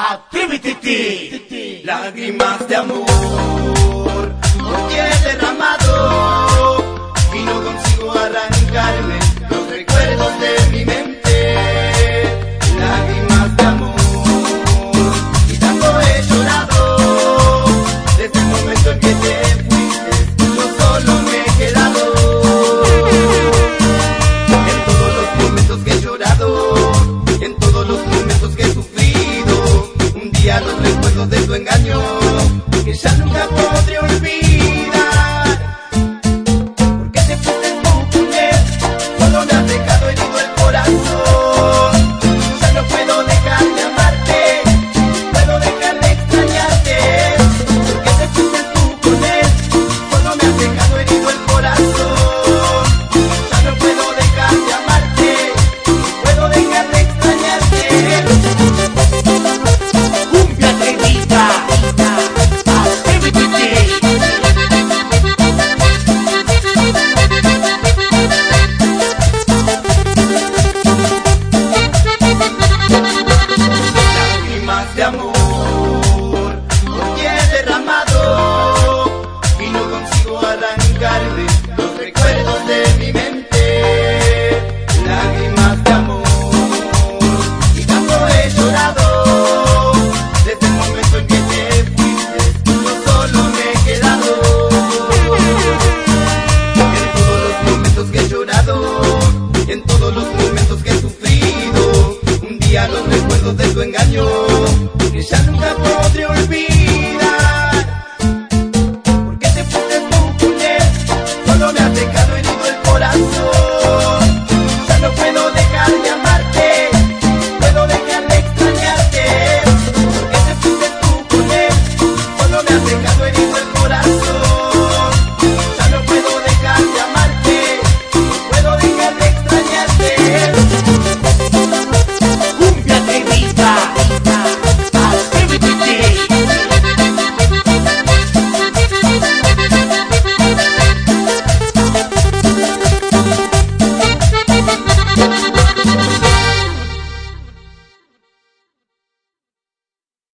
à Tribititi, la grimace d'amour. ya no recuerdo de tu engaño. de tu engaño que ya nunca podré olvidar.